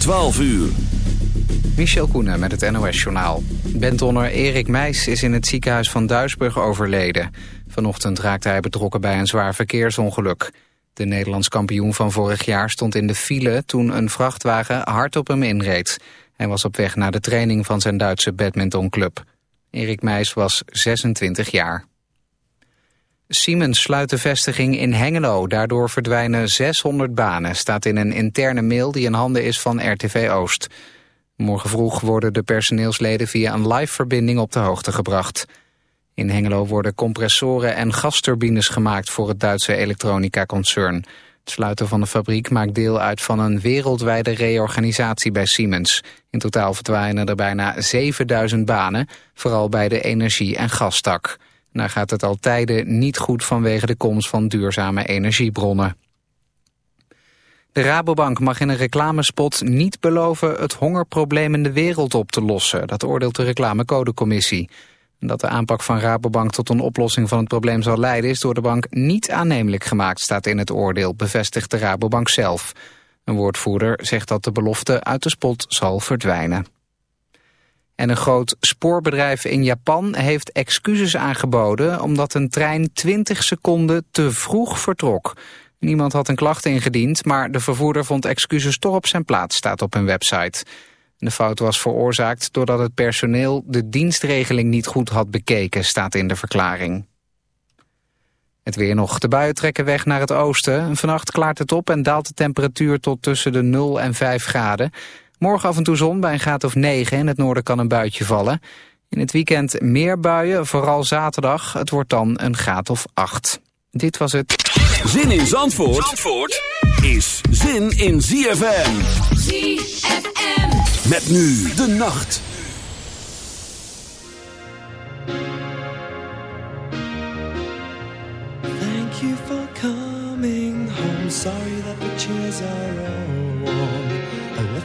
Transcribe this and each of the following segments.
12 uur. Michel Koenen met het NOS-journaal. Bentonner Erik Meijs is in het ziekenhuis van Duisburg overleden. Vanochtend raakte hij betrokken bij een zwaar verkeersongeluk. De Nederlands kampioen van vorig jaar stond in de file... toen een vrachtwagen hard op hem inreed. Hij was op weg naar de training van zijn Duitse badmintonclub. Erik Meijs was 26 jaar. Siemens sluit de vestiging in Hengelo. Daardoor verdwijnen 600 banen, staat in een interne mail die in handen is van RTV Oost. Morgen vroeg worden de personeelsleden via een live-verbinding op de hoogte gebracht. In Hengelo worden compressoren en gasturbines gemaakt voor het Duitse elektronica-concern. Het sluiten van de fabriek maakt deel uit van een wereldwijde reorganisatie bij Siemens. In totaal verdwijnen er bijna 7000 banen, vooral bij de energie- en gastak. Daar gaat het al tijden niet goed vanwege de komst van duurzame energiebronnen. De Rabobank mag in een reclamespot niet beloven het hongerprobleem in de wereld op te lossen. Dat oordeelt de reclamecodecommissie. Dat de aanpak van Rabobank tot een oplossing van het probleem zal leiden... is door de bank niet aannemelijk gemaakt, staat in het oordeel, bevestigt de Rabobank zelf. Een woordvoerder zegt dat de belofte uit de spot zal verdwijnen. En een groot spoorbedrijf in Japan heeft excuses aangeboden... omdat een trein 20 seconden te vroeg vertrok. Niemand had een klacht ingediend, maar de vervoerder vond excuses toch op zijn plaats, staat op hun website. De fout was veroorzaakt doordat het personeel de dienstregeling niet goed had bekeken, staat in de verklaring. Het weer nog. De buien trekken weg naar het oosten. Vannacht klaart het op en daalt de temperatuur tot tussen de 0 en 5 graden. Morgen af en toe zon bij een graad of 9. In het noorden kan een buitje vallen. In het weekend meer buien, vooral zaterdag. Het wordt dan een graad of 8. Dit was het. Zin in Zandvoort, Zandvoort is zin in ZFM. ZFM. Met nu de nacht. Thank you for coming home. Sorry that the chairs are all warm.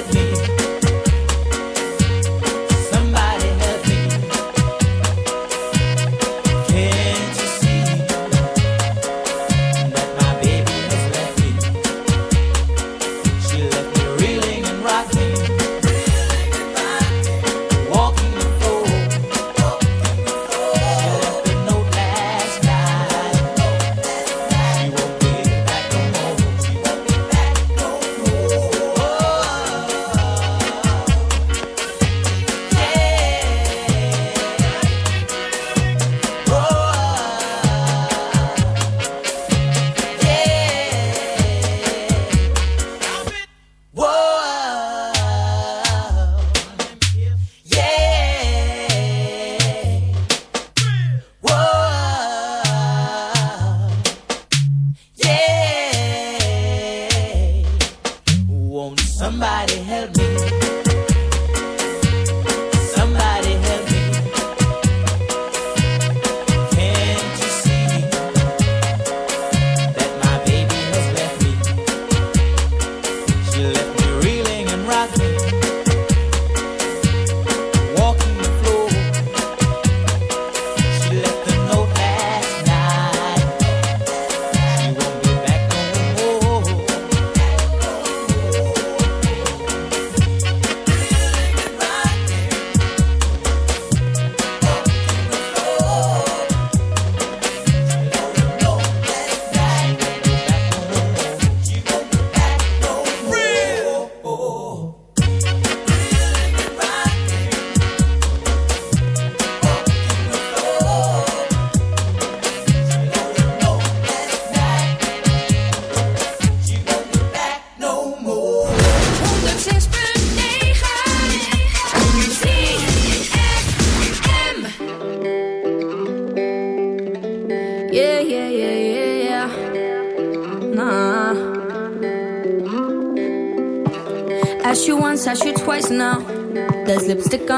let me.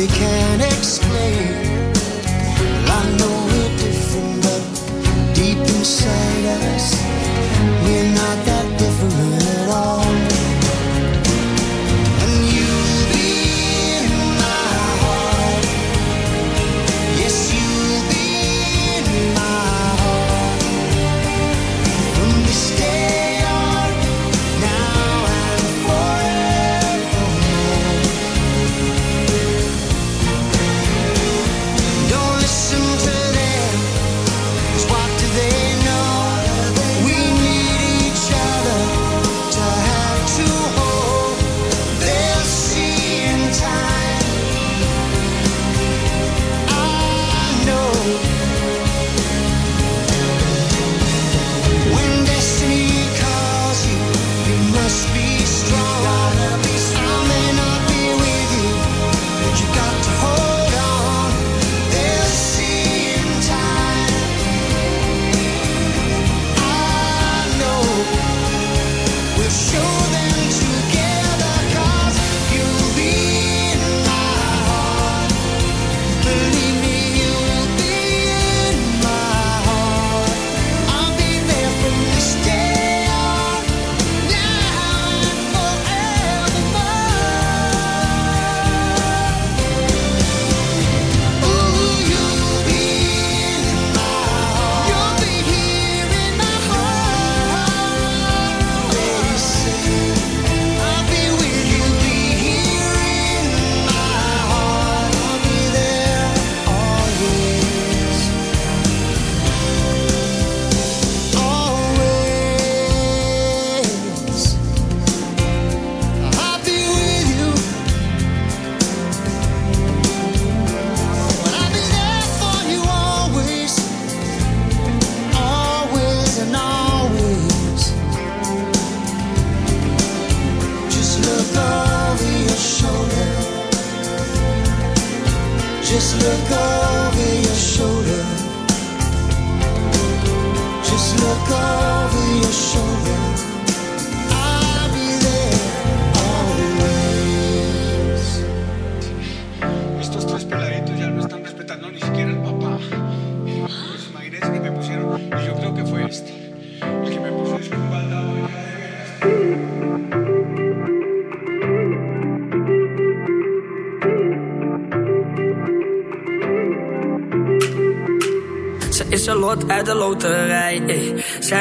they can't explain.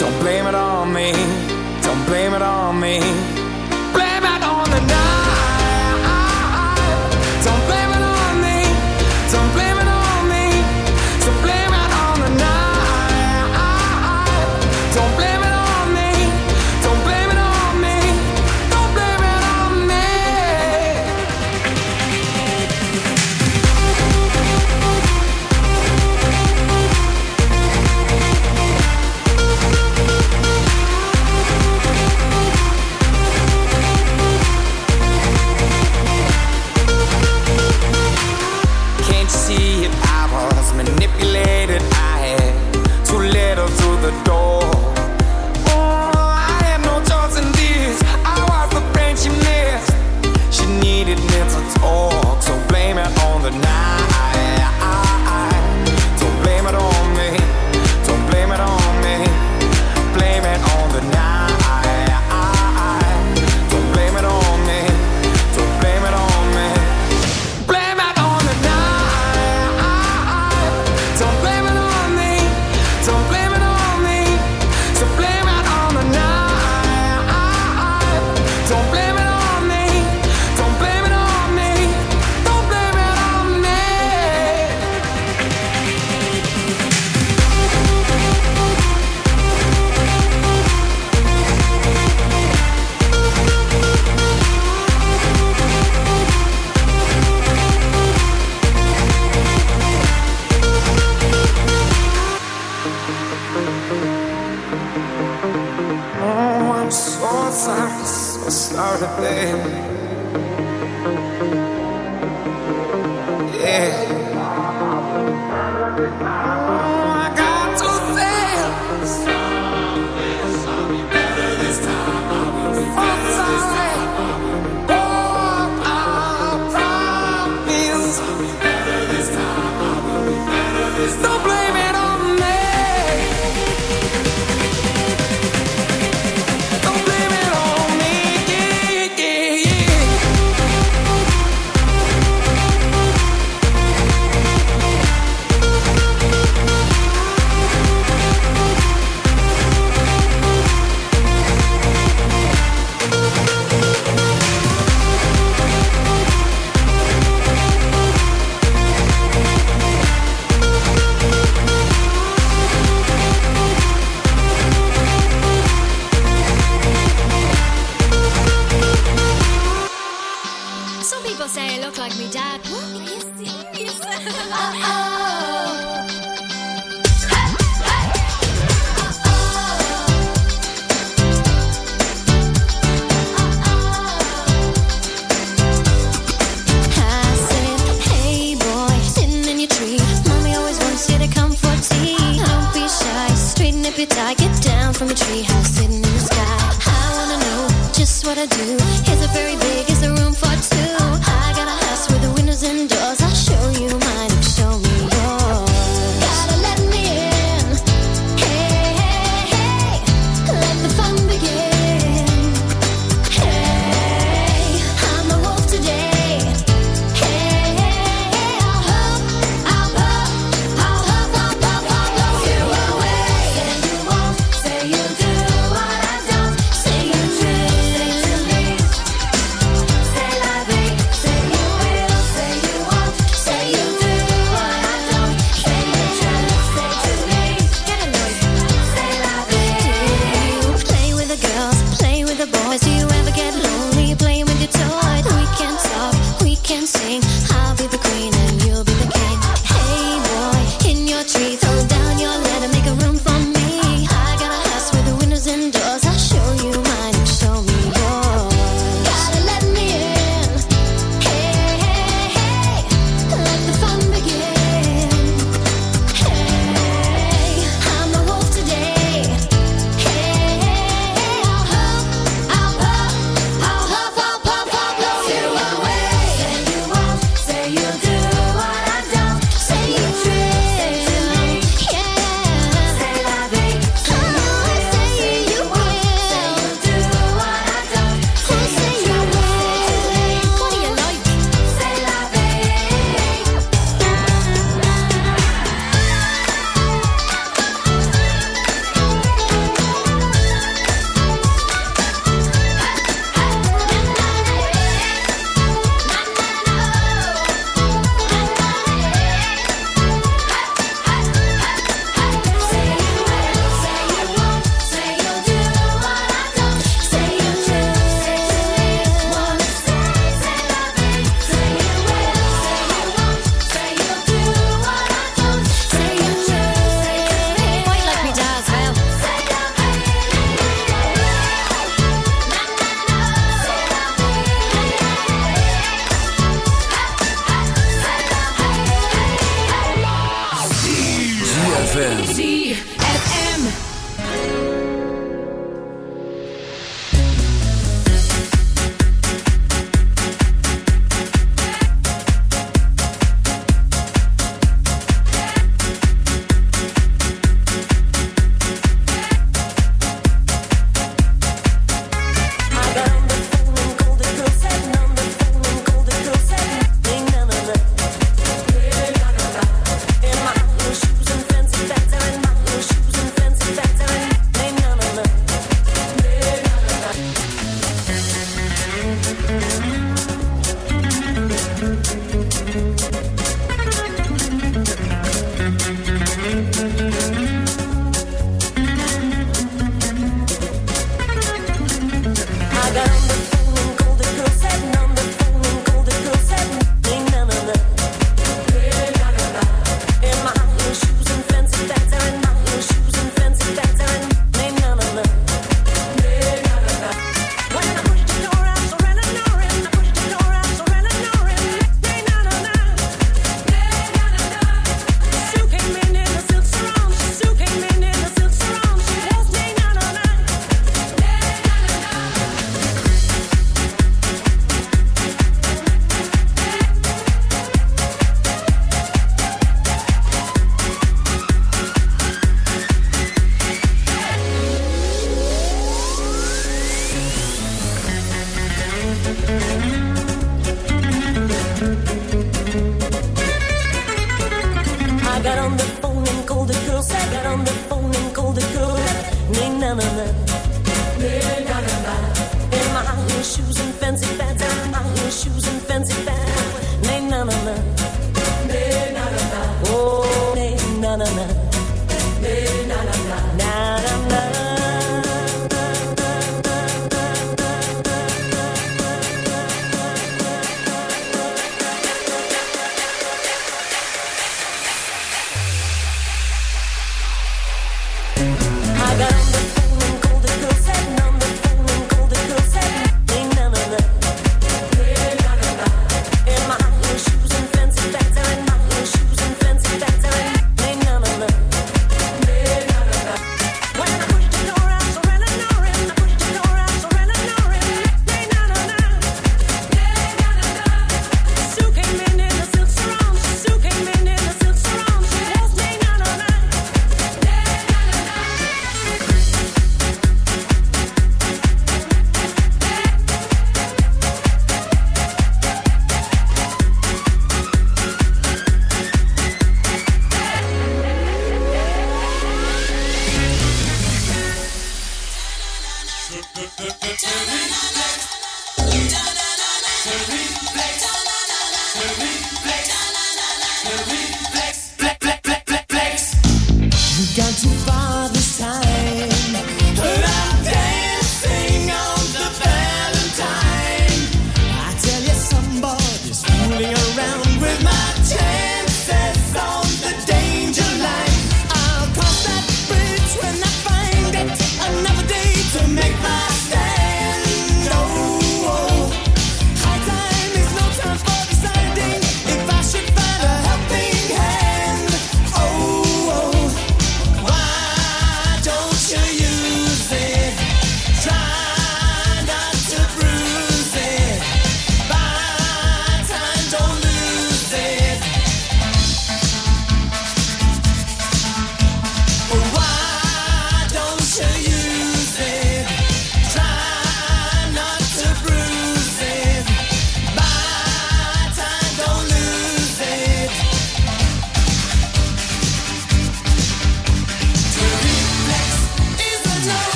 Don't blame it on me, don't blame it on me.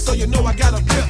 so you know I got a grip.